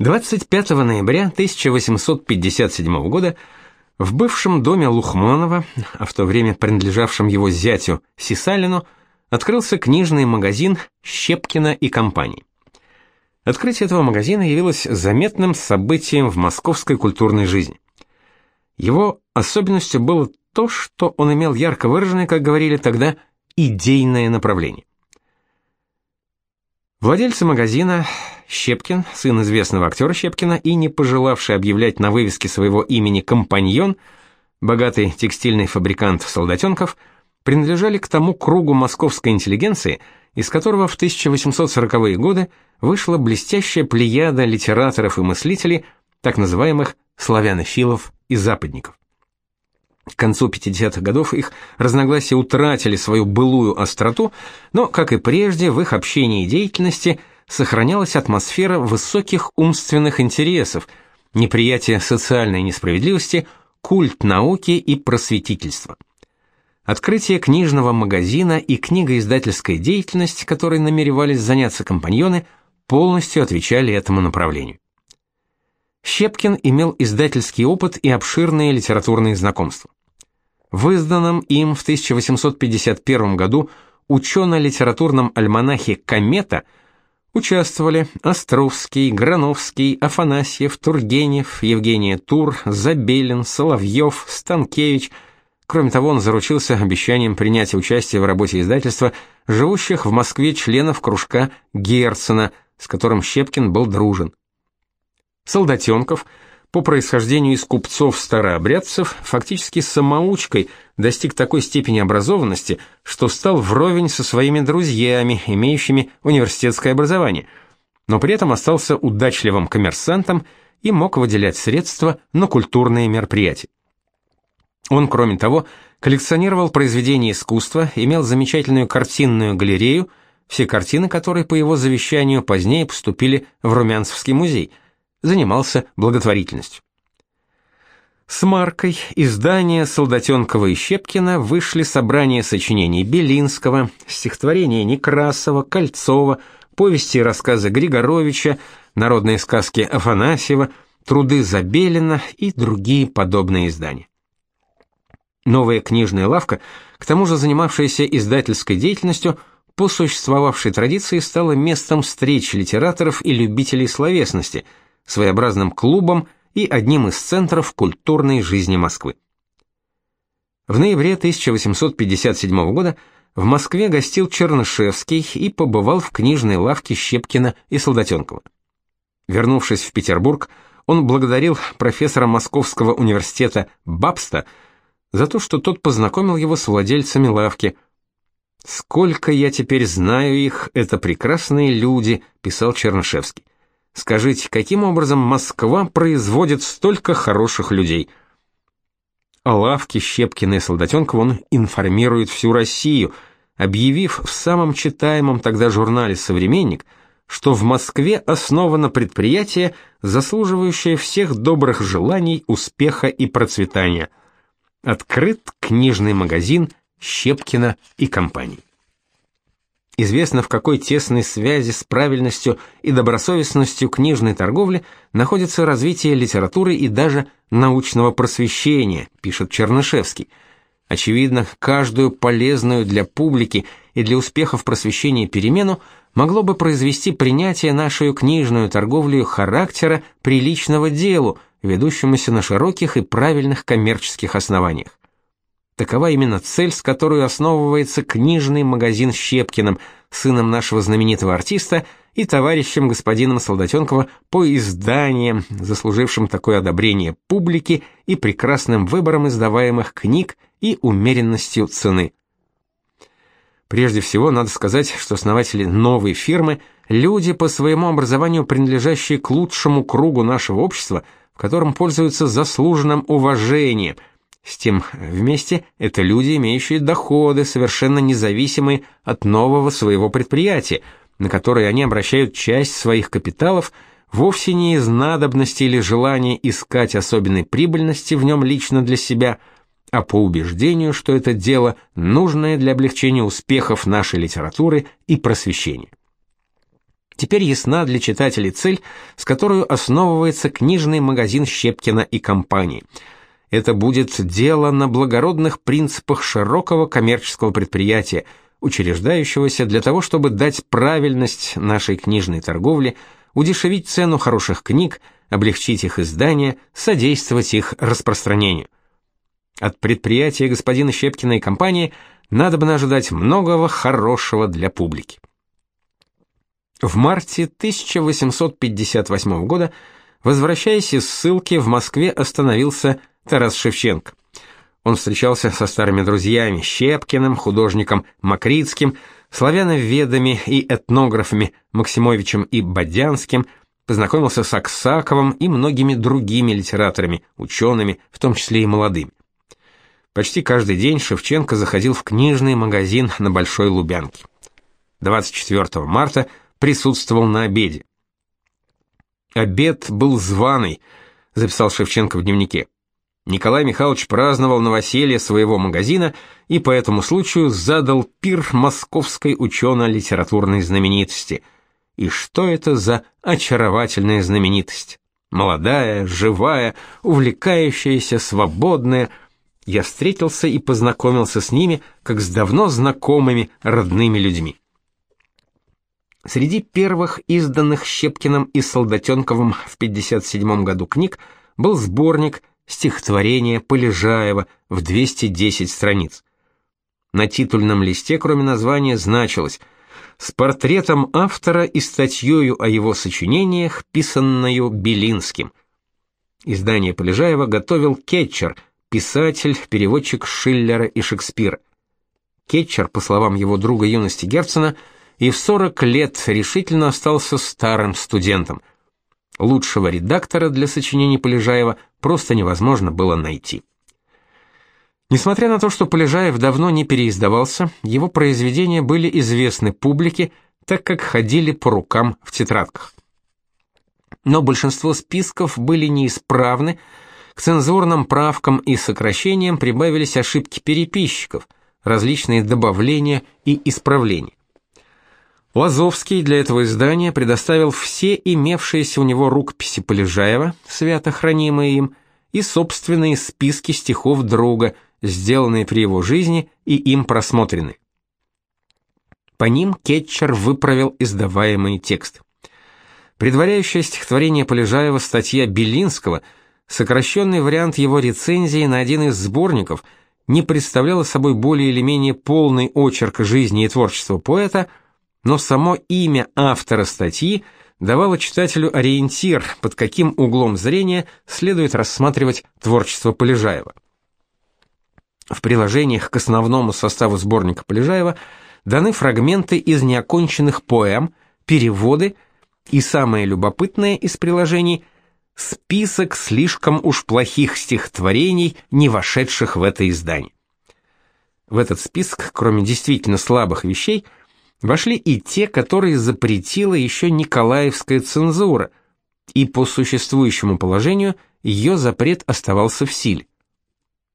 25 ноября 1857 года в бывшем доме Лухманова, а в то время принадлежавшем его зятю Сисалину, открылся книжный магазин Щепкина и компании. Открытие этого магазина явилось заметным событием в московской культурной жизни. Его особенностью было то, что он имел ярко выраженное, как говорили тогда, идейное направление. Владельцы магазина Щепкин, сын известного актера Щепкина и не пожелавший объявлять на вывеске своего имени компаньон, богатый текстильный фабрикант Солдатенков, принадлежали к тому кругу московской интеллигенции, из которого в 1840-е годы вышла блестящая плеяда литераторов и мыслителей, так называемых славянофилов и западников. К концу 50-х годов их разногласия утратили свою былую остроту, но, как и прежде, в их общении и деятельности сохранялась атмосфера высоких умственных интересов, неприятие социальной несправедливости, культ науки и просветительства. Открытие книжного магазина и книгоиздательская деятельность, которой намеревались заняться компаньоны, полностью отвечали этому направлению. Щепкин имел издательский опыт и обширные литературные знакомства. В изданном им в 1851 году учено-литературном альманахе «Комета» участвовали Островский, Грановский, Афанасьев, Тургенев, Евгения Тур, Забелин, Соловьев, Станкевич. Кроме того, он заручился обещанием принятия участия в работе издательства живущих в Москве членов кружка Герцена, с которым Щепкин был дружен. Солдатенков – по происхождению из купцов-старообрядцев, фактически самоучкой достиг такой степени образованности, что стал вровень со своими друзьями, имеющими университетское образование, но при этом остался удачливым коммерсантом и мог выделять средства на культурные мероприятия. Он, кроме того, коллекционировал произведения искусства, имел замечательную картинную галерею, все картины которой по его завещанию позднее поступили в Румянцевский музей – занимался благотворительностью. С маркой издания Солдатенкова и Щепкина вышли собрания сочинений Белинского, стихотворения Некрасова, Кольцова, повести и рассказы Григоровича, народные сказки Афанасьева, труды Забелина и другие подобные издания. Новая книжная лавка, к тому же занимавшаяся издательской деятельностью, по существовавшей традиции стала местом встреч литераторов и любителей словесности – своеобразным клубом и одним из центров культурной жизни Москвы. В ноябре 1857 года в Москве гостил Чернышевский и побывал в книжной лавке Щепкина и Солдатенкова. Вернувшись в Петербург, он благодарил профессора Московского университета Бабста за то, что тот познакомил его с владельцами лавки. «Сколько я теперь знаю их, это прекрасные люди», — писал Чернышевский. Скажите, каким образом Москва производит столько хороших людей? О лавке Щепкина и Солдатенкова он информирует всю Россию, объявив в самом читаемом тогда журнале «Современник», что в Москве основано предприятие, заслуживающее всех добрых желаний, успеха и процветания. Открыт книжный магазин Щепкина и компании. Известно, в какой тесной связи с правильностью и добросовестностью книжной торговли находится развитие литературы и даже научного просвещения, пишет Чернышевский. Очевидно, каждую полезную для публики и для успехов просвещения перемену могло бы произвести принятие нашу книжную торговлю характера приличного делу, ведущемуся на широких и правильных коммерческих основаниях. Такова именно цель, с которой основывается книжный магазин Щепкиным, сыном нашего знаменитого артиста и товарищем господином Солдатенкова по изданиям, заслужившим такое одобрение публики и прекрасным выбором издаваемых книг и умеренностью цены. Прежде всего, надо сказать, что основатели новой фирмы – люди по своему образованию, принадлежащие к лучшему кругу нашего общества, в котором пользуются заслуженным уважением – с тем вместе это люди, имеющие доходы, совершенно независимые от нового своего предприятия, на которые они обращают часть своих капиталов вовсе не из надобности или желания искать особенной прибыльности в нем лично для себя, а по убеждению, что это дело нужное для облегчения успехов нашей литературы и просвещения. Теперь ясна для читателей цель, с которой основывается книжный магазин Щепкина и компании. Это будет дело на благородных принципах широкого коммерческого предприятия, учреждающегося для того, чтобы дать правильность нашей книжной торговле, удешевить цену хороших книг, облегчить их издание, содействовать их распространению. От предприятия господина Щепкина и компании надо бы ожидать многого хорошего для публики. В марте 1858 года, возвращаясь из ссылки, в Москве остановился Тарас Шевченко. Он встречался со старыми друзьями Щепкиным, художником Макритским, славяноведами и этнографами Максимовичем и Бодянским, познакомился с Аксаковым и многими другими литераторами, учеными, в том числе и молодыми. Почти каждый день Шевченко заходил в книжный магазин на Большой Лубянке. 24 марта присутствовал на обеде. «Обед был званый», — записал Шевченко в дневнике. Николай Михайлович праздновал новоселье своего магазина и по этому случаю задал пир московской учено-литературной знаменитости. И что это за очаровательная знаменитость? Молодая, живая, увлекающаяся, свободная. Я встретился и познакомился с ними, как с давно знакомыми родными людьми. Среди первых изданных Щепкиным и Солдатенковым в 57 году книг был сборник стихотворение Полежаева в 210 страниц. На титульном листе, кроме названия, значилось «С портретом автора и статьей о его сочинениях, писанною Белинским». Издание Полежаева готовил Кетчер, писатель, переводчик Шиллера и Шекспира. Кетчер, по словам его друга юности Герцена, и в 40 лет решительно остался старым студентом. Лучшего редактора для сочинений Полежаева просто невозможно было найти. Несмотря на то, что Полежаев давно не переиздавался, его произведения были известны публике, так как ходили по рукам в тетрадках. Но большинство списков были неисправны, к цензурным правкам и сокращениям прибавились ошибки переписчиков, различные добавления и исправления. Лазовский для этого издания предоставил все имевшиеся у него рукописи Полежаева, свято хранимые им, и собственные списки стихов друга, сделанные при его жизни и им просмотрены. По ним Кетчер выправил издаваемые тексты. Предваряющее стихотворение Полежаева статья Белинского, сокращенный вариант его рецензии на один из сборников, не представляла собой более или менее полный очерк жизни и творчества поэта – но само имя автора статьи давало читателю ориентир, под каким углом зрения следует рассматривать творчество Полежаева. В приложениях к основному составу сборника Полежаева даны фрагменты из неоконченных поэм, переводы и самое любопытное из приложений список слишком уж плохих стихотворений, не вошедших в это издание. В этот список, кроме действительно слабых вещей, вошли и те, которые запретила еще Николаевская цензура, и по существующему положению ее запрет оставался в силе.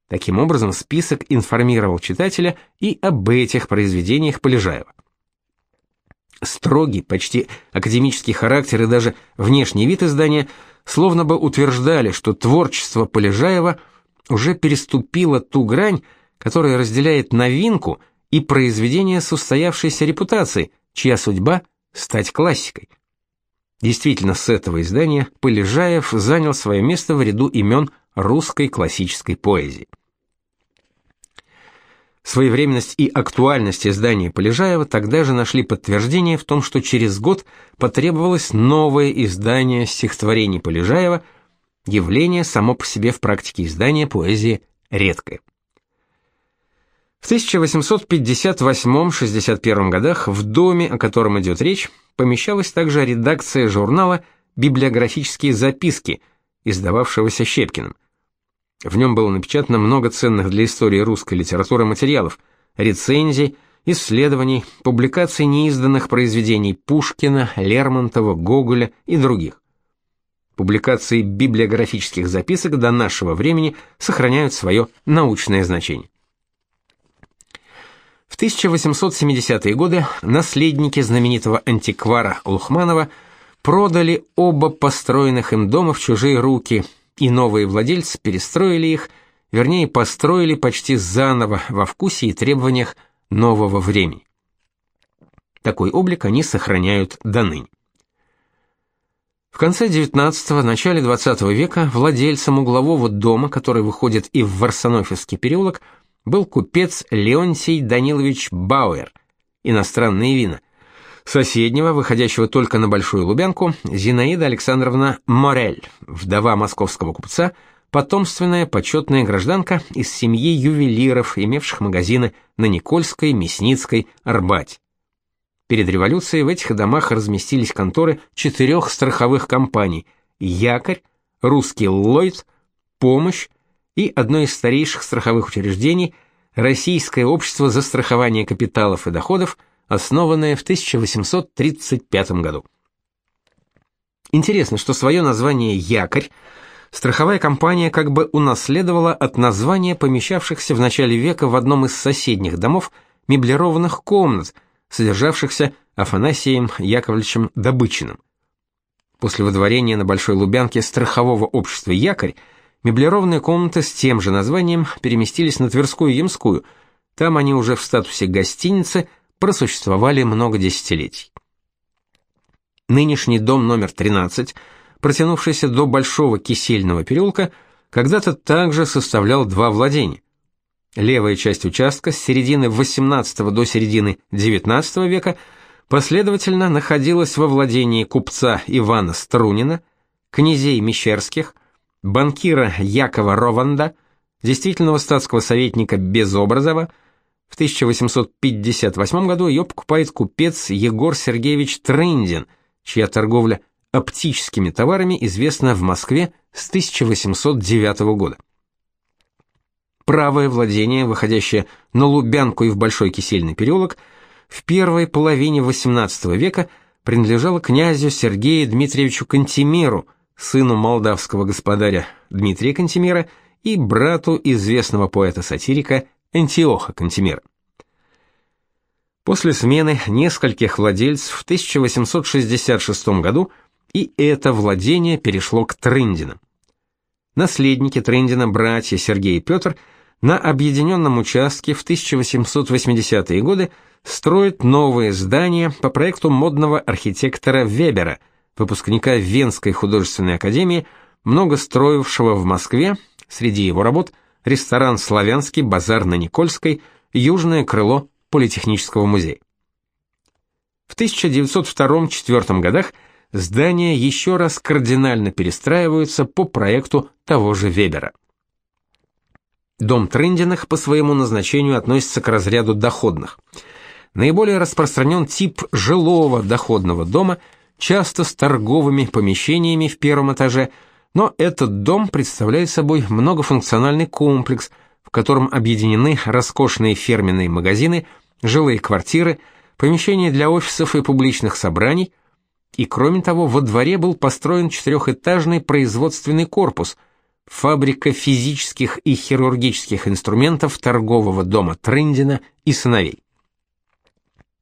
Таким образом, список информировал читателя и об этих произведениях Полежаева. Строгий, почти академический характер и даже внешний вид издания словно бы утверждали, что творчество Полежаева уже переступило ту грань, которая разделяет новинку – и произведение с устоявшейся репутацией, чья судьба – стать классикой. Действительно, с этого издания Полежаев занял свое место в ряду имен русской классической поэзии. Своевременность и актуальность издания Полежаева тогда же нашли подтверждение в том, что через год потребовалось новое издание стихотворений Полежаева, явление само по себе в практике издания поэзии редкое. В 1858-61 годах в доме, о котором идет речь, помещалась также редакция журнала «Библиографические записки», издававшегося Щепкиным. В нем было напечатано много ценных для истории русской литературы материалов, рецензий, исследований, публикаций неизданных произведений Пушкина, Лермонтова, Гоголя и других. Публикации библиографических записок до нашего времени сохраняют свое научное значение. В 1870-е годы наследники знаменитого антиквара Лухманова продали оба построенных им дома в чужие руки, и новые владельцы перестроили их, вернее, построили почти заново во вкусе и требованиях нового времени. Такой облик они сохраняют до ныне. В конце XIX – начале XX века владельцем углового дома, который выходит и в Варсонофьевский переулок, был купец Леонтий Данилович Бауэр, иностранные вина. Соседнего, выходящего только на Большую Лубянку, Зинаида Александровна Морель, вдова московского купца, потомственная почетная гражданка из семьи ювелиров, имевших магазины на Никольской, Мясницкой, Арбате. Перед революцией в этих домах разместились конторы четырех страховых компаний: Якорь, Русский Ллойд, Помощь и одно из старейших страховых учреждений Российское общество застрахования капиталов и доходов, основанное в 1835 году. Интересно, что свое название Якорь страховая компания как бы унаследовала от названия помещавшихся в начале века в одном из соседних домов меблированных комнат – содержавшихся Афанасием Яковлевичем Добычиным. После водворения на Большой Лубянке страхового общества «Якорь» меблированные комнаты с тем же названием переместились на Тверскую и Ямскую. Там они уже в статусе гостиницы просуществовали много десятилетий. Нынешний дом номер 13, протянувшийся до Большого Кисельного переулка, когда-то также составлял два владения. Левая часть участка с середины XVIII до середины XIX века последовательно находилась во владении купца Ивана Струнина, князей Мещерских, банкира Якова Рованда, действительного статского советника Безобразова. В 1858 году ее покупает купец Егор Сергеевич Трындин, чья торговля оптическими товарами известна в Москве с 1809 года. Правое владение, выходящее на Лубянку и в Большой Кисельный переулок, в первой половине XVIII века принадлежало князю Сергею Дмитриевичу Кантемиру, сыну молдавского господаря Дмитрия Кантемира и брату известного поэта-сатирика Антиоха Кантемира. После смены нескольких владельцев в 1866 году и это владение перешло к Трындинам. Наследники Трындина, братья Сергей и Петр – на объединенном участке в 1880-е годы строят новые здания по проекту модного архитектора Вебера, выпускника Венской художественной академии, много строившего в Москве, среди его работ ресторан «Славянский», базар на Никольской, южное крыло Политехнического музея. В 1902-1904 годах здания еще раз кардинально перестраиваются по проекту того же Вебера. Дом Трындиных по своему назначению относится к разряду доходных. Наиболее распространен тип жилого доходного дома, часто с торговыми помещениями в первом этаже, но этот дом представляет собой многофункциональный комплекс, в котором объединены роскошные ферменные магазины, жилые квартиры, помещения для офисов и публичных собраний, и кроме того, во дворе был построен четырехэтажный производственный корпус – фабрика физических и хирургических инструментов торгового дома Трындина и сыновей.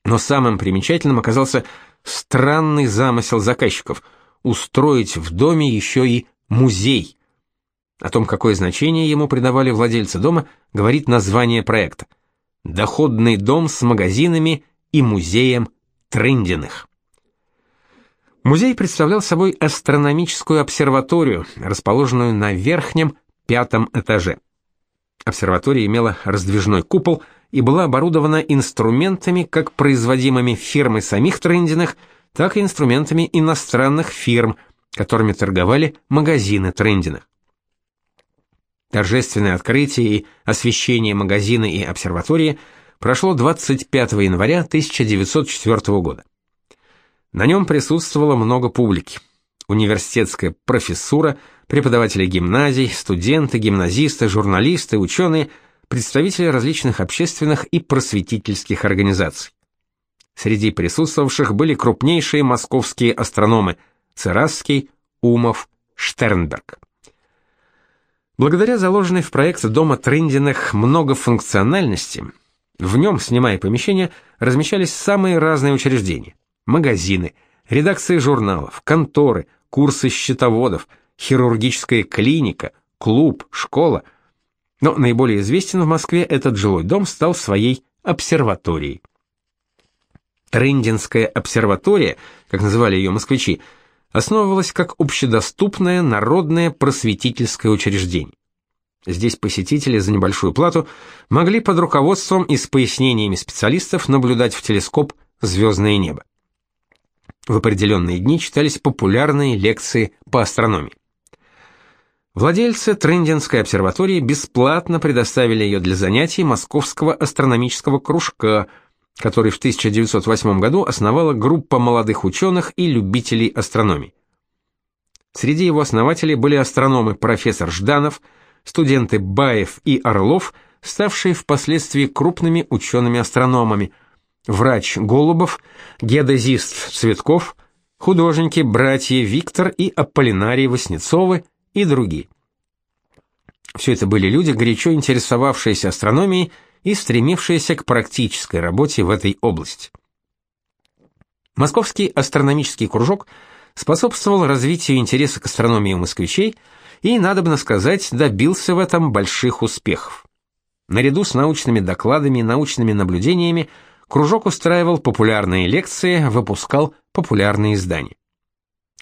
Но самым примечательным оказался странный замысел заказчиков устроить в доме еще и музей. О том, какое значение ему придавали владельцы дома, говорит название проекта: Доходный дом с магазинами и музеем Трындиных. Музей представлял собой астрономическую обсерваторию, расположенную на верхнем пятом этаже. Обсерватория имела раздвижной купол и была оборудована инструментами, как производимыми фирмой самих Трендиных, так и инструментами иностранных фирм, которыми торговали магазины Трендиных. Торжественное открытие и освещение магазина и обсерватории прошло 25 января 1904 года. На нем присутствовало много публики. Университетская профессура, преподаватели гимназий, студенты, гимназисты, журналисты, ученые, представители различных общественных и просветительских организаций. Среди присутствовавших были крупнейшие московские астрономы Церасский, Умов, Штернберг. Благодаря заложенной в проект дома Трындиных многофункциональности, В нем, снимая помещения, размещались самые разные учреждения: магазины, редакции журналов, конторы, курсы счетоводов, хирургическая клиника, клуб, школа. Но наиболее известен в Москве этот жилой дом стал своей обсерваторией. Трындинская обсерватория, как называли ее москвичи, основывалась как общедоступное народное просветительское учреждение. Здесь посетители за небольшую плату могли под руководством и с пояснениями специалистов наблюдать в телескоп звездное небо. В определенные дни читались популярные лекции по астрономии. Владельцы Трындинской обсерватории бесплатно предоставили ее для занятий Московского астрономического кружка, который в 1908 году основала группа молодых ученых и любителей астрономии. Среди его основателей были астрономы профессор Жданов, студенты Баев и Орлов, ставшие впоследствии крупными учеными-астрономами, врач Голубов, геодезист Цветков, художники братья Виктор и Аполлинарий Васнецовы и другие. Все это были люди, горячо интересовавшиеся астрономией и стремившиеся к практической работе в этой области. Московский астрономический кружок способствовал развитию интереса к астрономии у москвичей – и, надобно сказать, добился в этом больших успехов. Наряду с научными докладами и научными наблюдениями кружок устраивал популярные лекции, выпускал популярные издания.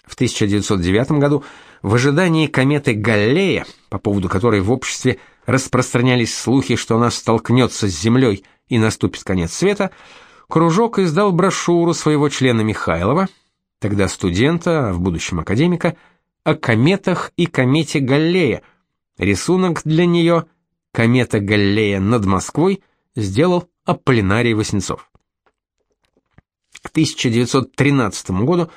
В 1909 году в ожидании кометы Галлея, по поводу которой в обществе распространялись слухи, что она столкнется с Землей и наступит конец света, кружок издал брошюру своего члена Михайлова, тогда студента, а в будущем академика, о кометах и комете Галлея. Рисунок для нее «Комета Галлея над Москвой» сделал Аполлинарий Васнецов. К 1913 году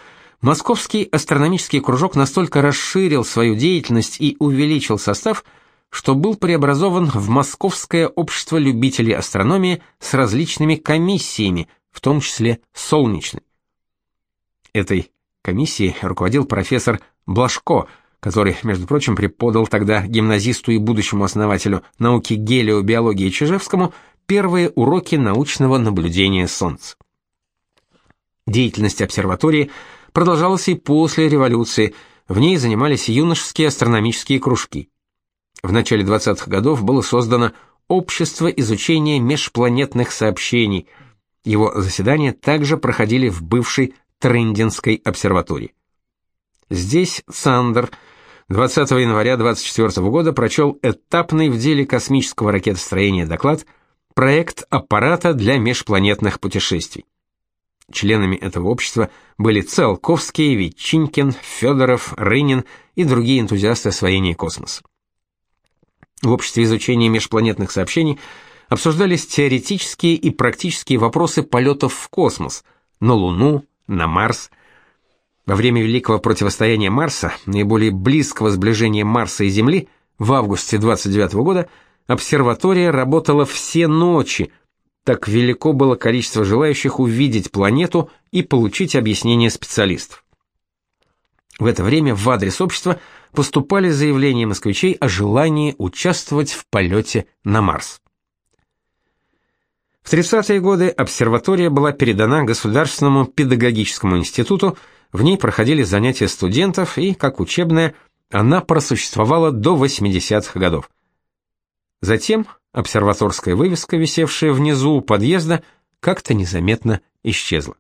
Московский астрономический кружок настолько расширил свою деятельность и увеличил состав, что был преобразован в Московское общество любителей астрономии с различными комиссиями, в том числе солнечной. Этой комиссией руководил профессор Блажко, который, между прочим, преподал тогда гимназисту и будущему основателю науки гелиобиологии Чижевскому первые уроки научного наблюдения Солнца. Деятельность обсерватории продолжалась и после революции, в ней занимались юношеские астрономические кружки. В начале 20-х годов было создано Общество изучения межпланетных сообщений. Его заседания также проходили в бывшей Трындинской обсерватории. Здесь Сандер 20 января 24 года прочел этапный в деле космического ракетостроения доклад «Проект аппарата для межпланетных путешествий». Членами этого общества были Циолковский, Ветчинкин, Федоров, Рынин и другие энтузиасты освоения космоса. В обществе изучения межпланетных сообщений обсуждались теоретические и практические вопросы полетов в космос, на Луну, на Марс – во время великого противостояния Марса, наиболее близкого сближения Марса и Земли, в августе 29 года обсерватория работала все ночи. Так велико было количество желающих увидеть планету и получить объяснение специалистов. В это время в адрес общества поступали заявления москвичей о желании участвовать в полете на Марс. В 30-е годы обсерватория была передана Государственному педагогическому институту, в ней проходили занятия студентов, и, как учебная, она просуществовала до 80-х годов. Затем обсерваторская вывеска, висевшая внизу у подъезда, как-то незаметно исчезла.